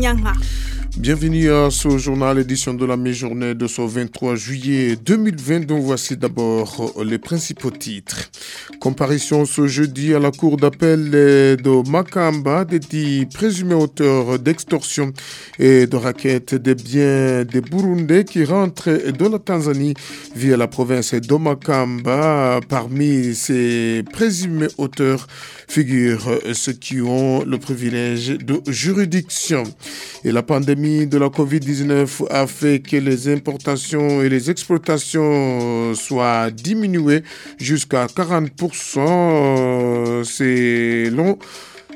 Evariste Nzikomanyanga. Bienvenue à ce journal édition de la mi-journée de ce 23 juillet 2020 dont voici d'abord les principaux titres. Comparition ce jeudi à la cour d'appel de Makamba des dix présumés auteurs d'extorsion et de raquettes des biens des Burundais qui rentrent de la Tanzanie via la province de Makamba. Parmi ces présumés auteurs figurent ceux qui ont le privilège de juridiction. Et la pandémie de la COVID-19 a fait que les importations et les exportations soient diminuées jusqu'à 40%. C'est long.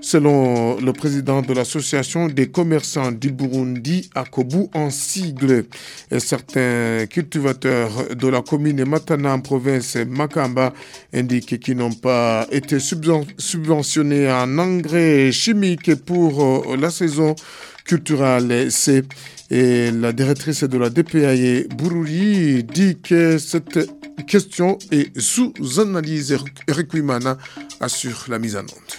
Selon le président de l'association des commerçants du Burundi, Akobu en sigle, certains cultivateurs de la commune Matana en province Makamba indiquent qu'ils n'ont pas été subventionnés en engrais chimiques pour la saison culturelle. C'est la directrice de la DPAE, Bururi, dit que cette question est sous analyse. Eric Wimana assure la mise en onde.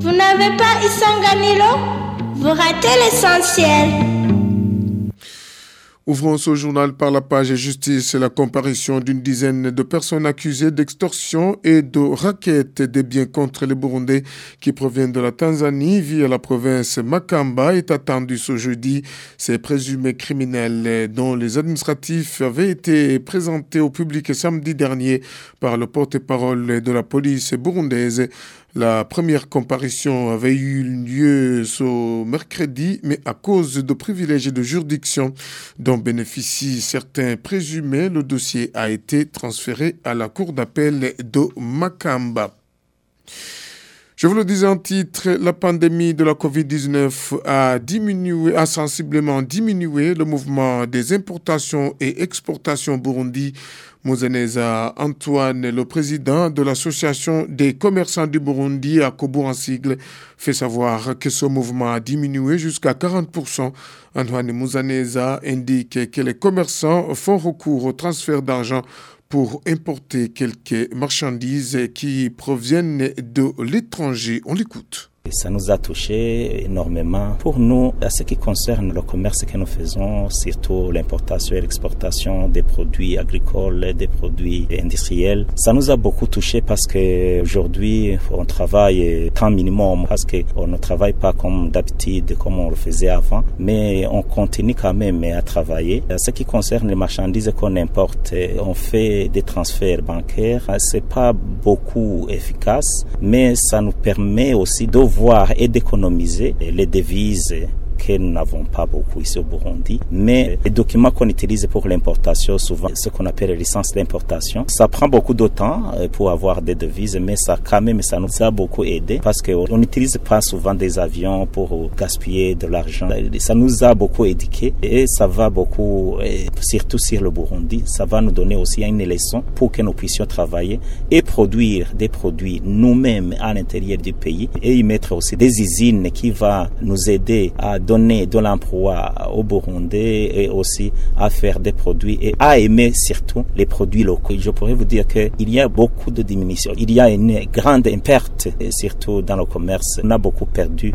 Vous n'avez pas Isanganilo? Vous ratez l'essentiel. Ouvrons ce journal par la page justice la comparution d'une dizaine de personnes accusées d'extorsion et de raquettes des biens contre les Burundais qui proviennent de la Tanzanie via la province Makamba est attendue ce jeudi. Ces présumés criminels dont les administratifs avaient été présentés au public samedi dernier par le porte-parole de la police burundaise la première comparution avait eu lieu ce mercredi, mais à cause de privilèges de juridiction dont bénéficient certains présumés, le dossier a été transféré à la cour d'appel de Makamba. Je vous le disais en titre, la pandémie de la COVID-19 a a sensiblement diminué le mouvement des importations et exportations Burundi. Mouzeneza Antoine, le président de l'association des commerçants du Burundi à Kobo en sigle, fait savoir que ce mouvement a diminué jusqu'à 40%. Antoine Mouzeneza indique que les commerçants font recours au transfert d'argent pour importer quelques marchandises qui proviennent de l'étranger. On l'écoute. Ça nous a touché énormément. Pour nous, à ce qui concerne le commerce que nous faisons, surtout l'importation et l'exportation des produits agricoles, des produits industriels, ça nous a beaucoup touché parce que aujourd'hui, on travaille temps minimum parce qu'on ne travaille pas comme d'habitude, comme on le faisait avant, mais on continue quand même à travailler. À ce qui concerne les marchandises qu'on importe, on fait des transferts bancaires. C'est pas beaucoup efficace, mais ça nous permet aussi de voir et d'économiser les devises que nous n'avons pas beaucoup ici au Burundi. Mais les documents qu'on utilise pour l'importation, souvent ce qu'on appelle les licences d'importation, ça prend beaucoup de temps euh, pour avoir des devises, mais ça quand même ça nous a beaucoup aidé parce qu'on n'utilise pas souvent des avions pour gaspiller de l'argent. Ça nous a beaucoup éduqué et ça va beaucoup, surtout sur le Burundi, ça va nous donner aussi une leçon pour que nous puissions travailler et produire des produits nous-mêmes à l'intérieur du pays et y mettre aussi des usines qui vont nous aider à donner de l'emploi au Burundais et aussi à faire des produits et à aimer surtout les produits locaux. Je pourrais vous dire qu'il y a beaucoup de diminution. Il y a une grande perte, surtout dans le commerce. On a beaucoup perdu.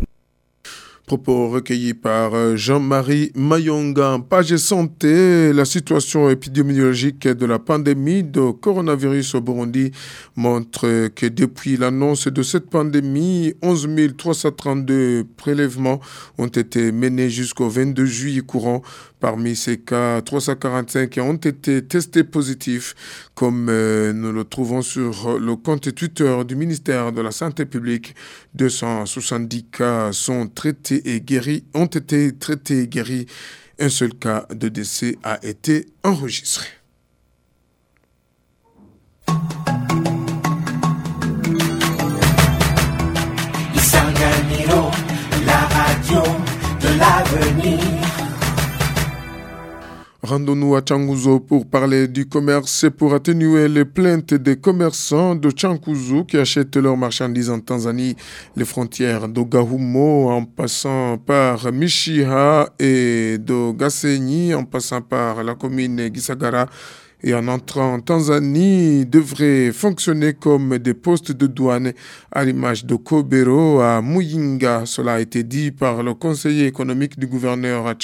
Propos recueillis par Jean-Marie Mayonga. Page santé, la situation épidémiologique de la pandémie de coronavirus au Burundi montre que depuis l'annonce de cette pandémie, 11 332 prélèvements ont été menés jusqu'au 22 juillet courant. Parmi ces cas, 345 ont été testés positifs, comme nous le trouvons sur le compte Twitter du ministère de la Santé publique. 270 cas sont traités et guéris, ont été traités et guéris. Un seul cas de décès a été enregistré. Rendons-nous à Changuzo pour parler du commerce et pour atténuer les plaintes des commerçants de Changuzo qui achètent leurs marchandises en Tanzanie. Les frontières d'Ogahumo en passant par Mishiha et de Gasenyi en passant par la commune Gisagara et en entrant en Tanzanie devraient fonctionner comme des postes de douane à l'image de Kobero à Muyinga. Cela a été dit par le conseiller économique du gouverneur à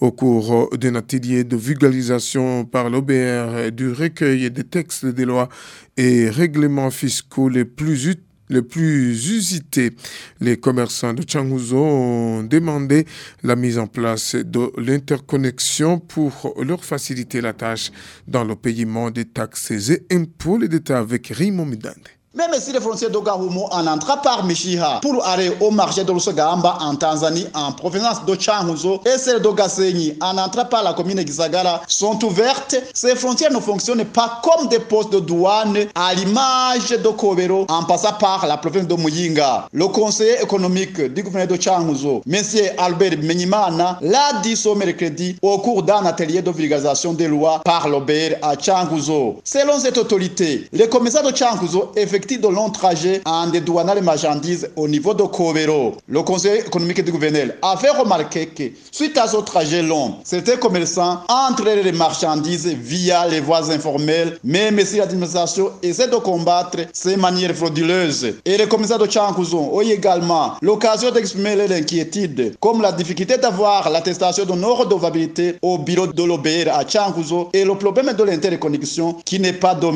au cours d'un atelier de vulgarisation par l'OBR du recueil des textes des lois et règlements fiscaux les plus utiles les plus usités. Les commerçants de Changuzo ont demandé la mise en place de l'interconnexion pour leur faciliter la tâche dans le paiement des taxes et impôts. Les détails avec Rimo Midande. Même si les frontières d'Ogahumo en entrant par Mishiha pour aller au marché de Lusogamba en Tanzanie en provenance de Changuzo et celle d'Ogasenyi en entrant par la commune Gisagara sont ouvertes, ces frontières ne fonctionnent pas comme des postes de douane à l'image de Kobero en passant par la province de Muyinga. Le conseiller économique du gouverneur de Changuzo, M. Albert Menyimana, l'a dit ce mercredi au cours d'un atelier de vulgarisation des lois par l'OBR à Changuzo. Selon cette autorité, les commissaires de Changuzo effectuent de longs trajets en dédouanant les marchandises au niveau de Kobero. Le conseil économique du gouverneur a fait remarquer que, suite à ce trajet long, certains commerçants entraient les marchandises via les voies informelles, même si l'administration essaie de combattre ces manières frauduleuses. Et les commissaires de Chankuzo ont également l'occasion d'exprimer leur inquiétude, comme la difficulté d'avoir l'attestation de non-redevabilité au bureau de l'OBR à Chankuzo et le problème de l'interconnexion qui n'est pas de.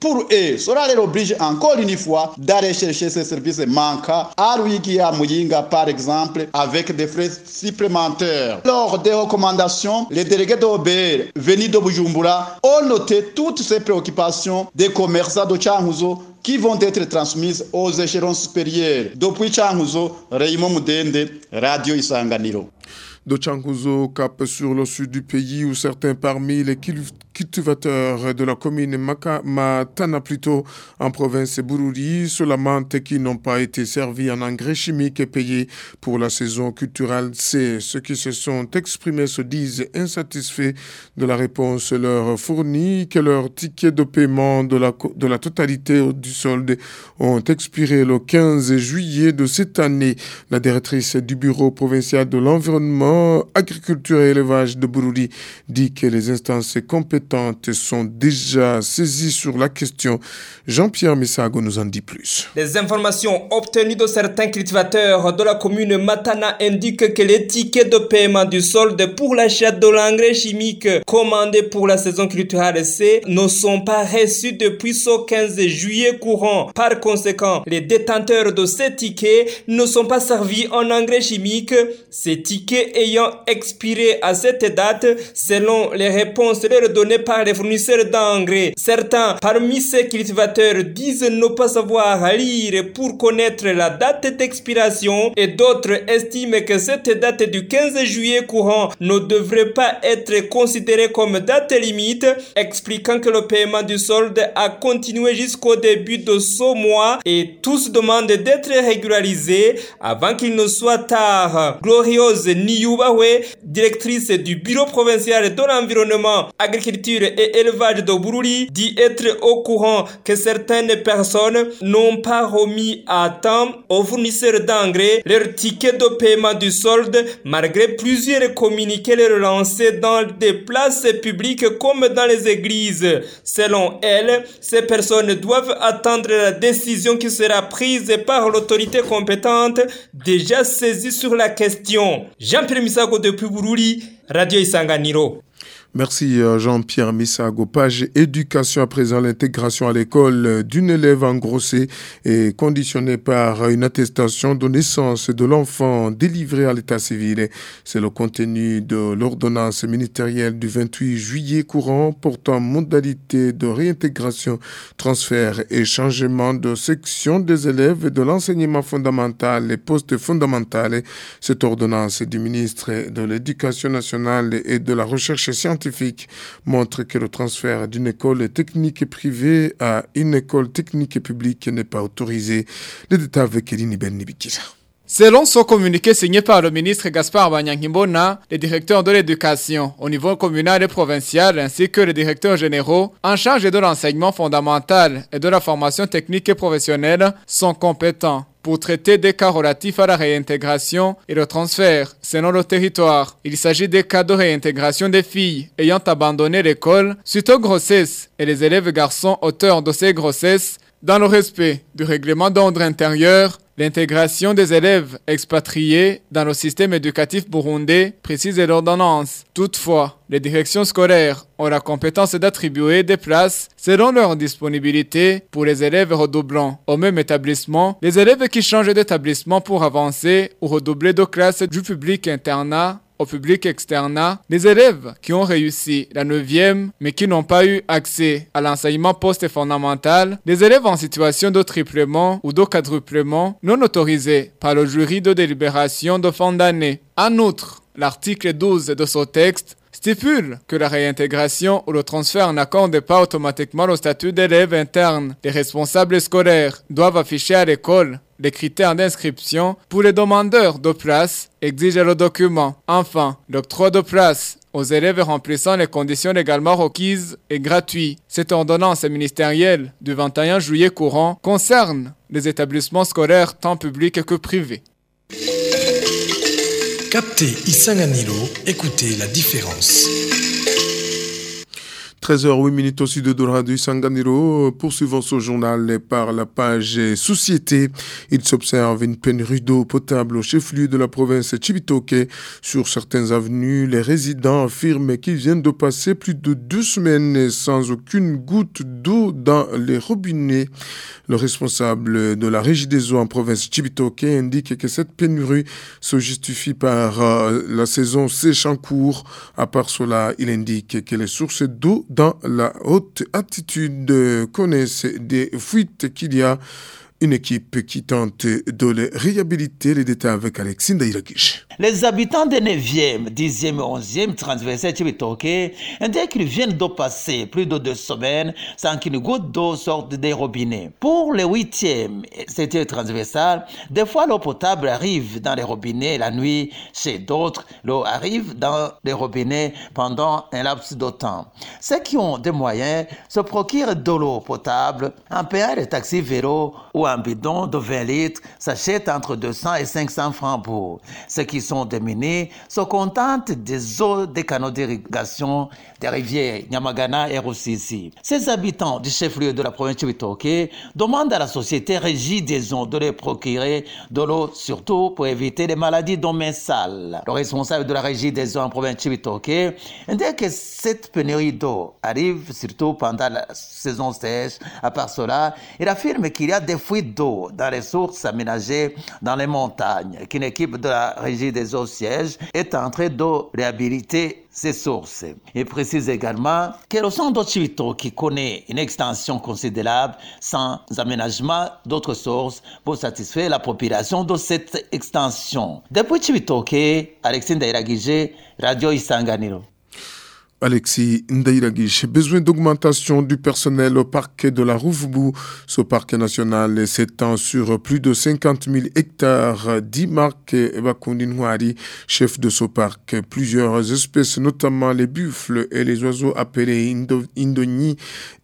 Pour eux, cela les oblige encore encore une fois d'aller chercher ces services manquants à Ruigia Muyinga par exemple avec des frais supplémentaires. Lors des recommandations, les délégués d'OBR venus de Bujumbura ont noté toutes ces préoccupations des commerçants de Changuzo qui vont être transmises aux échelons supérieurs. Depuis Changuzo, Raymond Moudende, Radio Isanganiro. De Changuzo cap sur le sud du pays où certains parmi les cultivateurs de la commune Matana plutôt en province Bururi sur la menthe qui n'ont pas été servis en engrais chimiques et payés pour la saison culturelle. C'est ceux qui se sont exprimés se disent insatisfaits de la réponse leur fournie, que leurs tickets de paiement de la, de la totalité du solde ont expiré le 15 juillet de cette année. La directrice du bureau provincial de l'environnement, agriculture et élevage de Bururi dit que les instances compétentes sont déjà saisies sur la question. Jean-Pierre Missago nous en dit plus. Les informations obtenues de certains cultivateurs de la commune Matana indiquent que les tickets de paiement du solde pour l'achat de l'engrais chimique commandé pour la saison culturelle C ne sont pas reçus depuis ce 15 juillet courant. Par conséquent, les détenteurs de ces tickets ne sont pas servis en engrais chimique, ces tickets ayant expiré à cette date selon les réponses leur données par les fournisseurs d'engrais. Certains parmi ces cultivateurs disent ne pas savoir lire pour connaître la date d'expiration et d'autres estiment que cette date du 15 juillet courant ne devrait pas être considérée comme date limite, expliquant que le paiement du solde a continué jusqu'au début de ce mois et tous demandent d'être régularisés avant qu'il ne soit tard. Gloriose Niyubawe, directrice du bureau provincial de l'environnement, agriculture et élevage de Bururi dit être au courant que certaines personnes n'ont pas remis à temps aux fournisseurs d'engrais leur ticket de paiement du solde malgré plusieurs communiqués leur lancés dans des places publiques comme dans les églises. Selon elle, ces personnes doivent attendre la décision qui sera prise par l'autorité compétente déjà saisie sur la question. Jean-Pierre Misago depuis Bururi, Radio Isanganiro. Merci euh, Jean-Pierre Missago. Page éducation à présent, l'intégration à l'école d'une élève engrossée et conditionnée par une attestation de naissance de l'enfant délivré à l'état civil. C'est le contenu de l'ordonnance ministérielle du 28 juillet courant portant modalité de réintégration, transfert et changement de section des élèves de l'enseignement fondamental et post-fondamental. Cette ordonnance du ministre de l'Éducation nationale et de la recherche scientifique montre que le transfert d'une école technique privée à une école technique publique n'est pas autorisé. Les détails avec Selon ce communiqué signé par le ministre Gaspard Banyankimbona, les directeurs de l'éducation au niveau communal et provincial ainsi que les directeurs généraux en charge de l'enseignement fondamental et de la formation technique et professionnelle sont compétents pour traiter des cas relatifs à la réintégration et le transfert selon le territoire. Il s'agit des cas de réintégration des filles ayant abandonné l'école suite aux grossesses et les élèves garçons auteurs de ces grossesses dans le respect du règlement d'ordre intérieur, l'intégration des élèves expatriés dans le système éducatif burundais précise l'ordonnance. Toutefois, les directions scolaires ont la compétence d'attribuer des places selon leur disponibilité pour les élèves redoublants. Au même établissement, les élèves qui changent d'établissement pour avancer ou redoubler de classe du public internat au public externat, les élèves qui ont réussi la 9e mais qui n'ont pas eu accès à l'enseignement post-fondamental, les élèves en situation de triplement ou de quadruplement non autorisés par le jury de délibération de fin d'année. En outre, l'article 12 de ce texte stipule que la réintégration ou le transfert n'accorde pas automatiquement le statut d'élève interne. Les responsables scolaires doivent afficher à l'école les critères d'inscription pour les demandeurs de place exige le document. Enfin, l'octroi de place aux élèves remplissant les conditions légalement requises est gratuit. Cette ordonnance ministérielle du 21 juillet courant concerne les établissements scolaires tant publics que privés. Captez Isanganilo, écoutez la différence. 13h08 minutes au sud de Radio Sanganiro. Poursuivons ce journal par la page Société. Il s'observe une pénurie d'eau potable au chef-lieu de la province Chibitoke. Sur certaines avenues, les résidents affirment qu'ils viennent de passer plus de deux semaines sans aucune goutte d'eau dans les robinets. Le responsable de la régie des eaux en province Chibitoke indique que cette pénurie se justifie par euh, la saison sèche en cours. À part cela, il indique que les sources d'eau dans la haute attitude connaissent des fuites qu'il y a une équipe qui tente de les réhabiliter. Les détails avec Alexis Ndairakish. Les habitants des 9e, 10e et 11e transversales Chibitoke indiquent qu'ils viennent de passer plus de deux semaines sans qu'une goutte d'eau sorte des robinets. Pour les 8e et 7e transversales, des fois l'eau potable arrive dans les robinets la nuit. Chez d'autres, l'eau arrive dans les robinets pendant un laps de temps. Ceux qui ont des moyens se procurent de l'eau potable en payant les taxis vélos ou un bidon de 20 litres s'achète entre 200 et 500 francs pour. Sont démunis se contentent des eaux des canaux d'irrigation des rivières Nyamagana et Rusizi. Ces habitants du chef-lieu de la province Chibitoke demandent à la société régie des eaux de les procurer de l'eau, surtout pour éviter les maladies sales. Le responsable de la régie des eaux en province Chibitoke indique que cette pénurie d'eau arrive surtout pendant la saison sèche. À part cela, il affirme qu'il y a des fuites d'eau dans les sources aménagées dans les montagnes, qu'une équipe de la régie des eaux siège est en train de réhabiliter ces sources. Il précise également que le centre de qui connaît une extension considérable sans aménagement d'autres sources pour satisfaire la population de cette extension. Depuis Chibitoke, Alexis Ndairagije, Radio Isanganiro. Alexis Ndairagish. Besoin d'augmentation du personnel au parc de la Rouvebou. Ce parc national s'étend sur plus de 50 000 hectares. Dit Marc Bakundinwari, chef de ce parc. Plusieurs espèces, notamment les buffles et les oiseaux appelés Indoni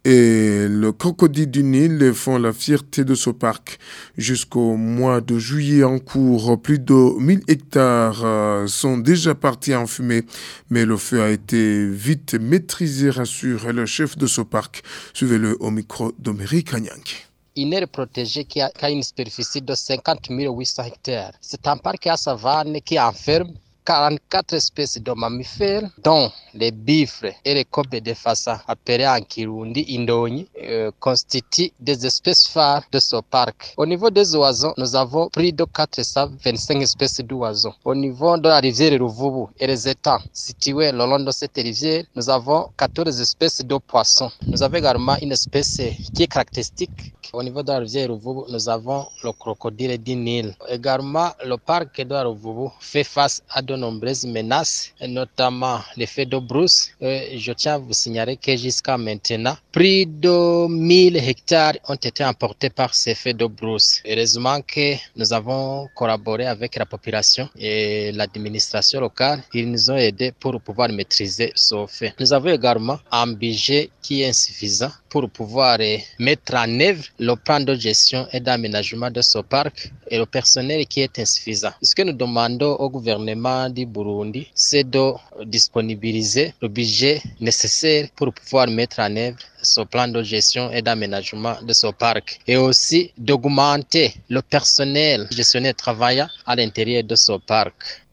et le crocodile du Nil font la fierté de ce parc. Jusqu'au mois de juillet en cours, plus de 1000 hectares sont déjà partis en fumée, mais le feu a été vite maîtrisé, rassure le chef de ce parc. Suivez-le au micro d'Omery Kanyanki une aire protégée qui a, qui a, une superficie de 50 800 hectares. C'est un parc à savane qui enferme 44 espèces de mammifères, dont les bifles et les cobes de façon appelés en Kirundi Indoni, euh, constituent des espèces phares de ce parc. Au niveau des oiseaux, nous avons plus de 425 espèces d'oiseaux. Au niveau de la rivière Ruvubu et les étangs situés le long de cette rivière, nous avons 14 espèces de poissons. Nous avons également une espèce qui est caractéristique. Au niveau de la rivière Ruvubu, nous avons le crocodile du Nil. Également, le parc de Ruvubu fait face à de nombreuses menaces, notamment l'effet de brousse. je tiens à vous signaler que jusqu'à maintenant, plus de 1000 hectares ont été emportés par ces effets de brousse. Heureusement que nous avons collaboré avec la population et l'administration locale. Ils nous ont aidés pour pouvoir maîtriser ce fait. Nous avons également un budget qui est insuffisant pour pouvoir mettre en œuvre le plan de gestion et d'aménagement de ce parc et le personnel qui est insuffisant. Ce que nous demandons au gouvernement du Burundi, c'est de disponibiliser le budget nécessaire pour pouvoir mettre en œuvre ce plan de gestion et d'aménagement de ce parc et aussi d'augmenter le personnel gestionnaire travaillant à l'intérieur de ce parc.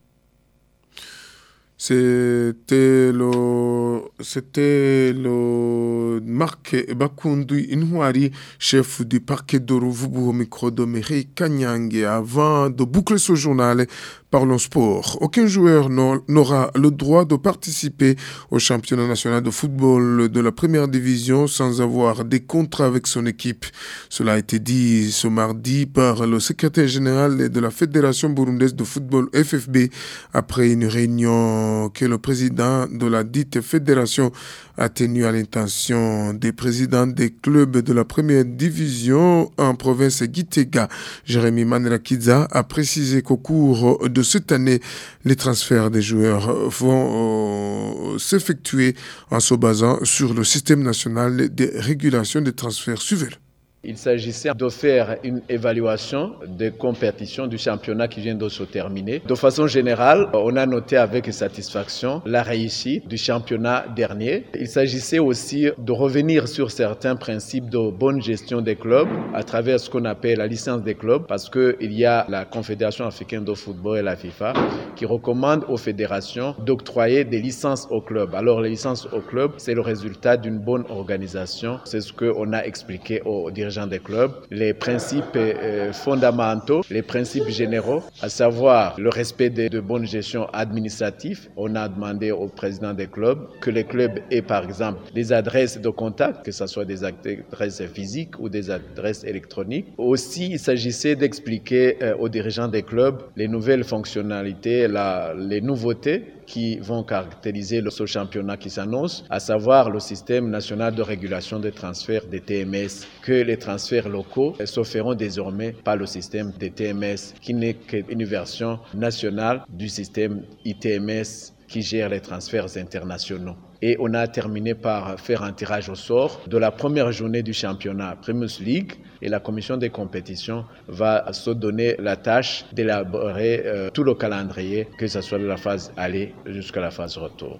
C'était le, c'était le Marc Bakundu Inouari, chef du parquet de Rouvubu au micro de. Avant de boucler ce journal, Parlons sport. Aucun joueur n'aura le droit de participer au championnat national de football de la première division sans avoir des contrats avec son équipe. Cela a été dit ce mardi par le secrétaire général de la Fédération burundaise de football FFB après une réunion que le président de la dite fédération a tenue à l'intention des présidents des clubs de la première division en province Gitega. Jérémy Manrakidza a précisé qu'au cours de cette année, les transferts des joueurs vont euh, s'effectuer en se basant sur le système national de régulation des transferts. suivez il s'agissait de faire une évaluation des compétitions du championnat qui vient de se terminer. De façon générale, on a noté avec satisfaction la réussite du championnat dernier. Il s'agissait aussi de revenir sur certains principes de bonne gestion des clubs à travers ce qu'on appelle la licence des clubs parce qu'il y a la Confédération africaine de football et la FIFA qui recommandent aux fédérations d'octroyer des licences aux clubs. Alors les licences aux clubs, c'est le résultat d'une bonne organisation. C'est ce qu'on a expliqué aux dirigeants des clubs, les principes euh, fondamentaux, les principes généraux, à savoir le respect de, de bonne gestion administrative. On a demandé au président des clubs que les clubs aient par exemple des adresses de contact, que ce soit des adresses physiques ou des adresses électroniques. Aussi, il s'agissait d'expliquer euh, aux dirigeants des clubs les nouvelles fonctionnalités, la, les nouveautés qui vont caractériser le, ce championnat qui s'annonce, à savoir le système national de régulation des transferts des TMS, que les transferts locaux se feront désormais par le système des TMS, qui n'est qu'une version nationale du système ITMS qui gère les transferts internationaux. Et on a terminé par faire un tirage au sort de la première journée du championnat Premier League. Et la commission des compétitions va se donner la tâche d'élaborer euh, tout le calendrier, que ce soit de la phase aller jusqu'à la phase retour.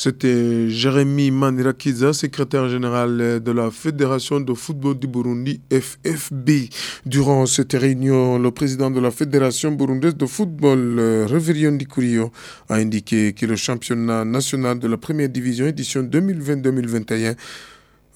C'était Jérémy Manirakiza, secrétaire général de la Fédération de football du Burundi, FFB. Durant cette réunion, le président de la Fédération burundaise de football, Reverion Dikurio, a indiqué que le championnat national de la première division édition 2020-2021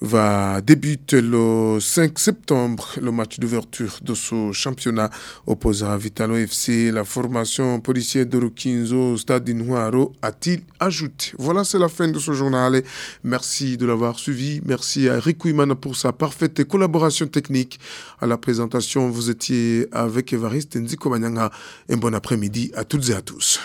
va débuter le 5 septembre. Le match d'ouverture de ce championnat opposera Vitalo FC la formation policière de Rukinzo Stade Nuaro, a-t-il ajouté? Voilà, c'est la fin de ce journal. Merci de l'avoir suivi. Merci à Rick pour sa parfaite collaboration technique. À la présentation, vous étiez avec Evariste Nziko Un bon après-midi à toutes et à tous.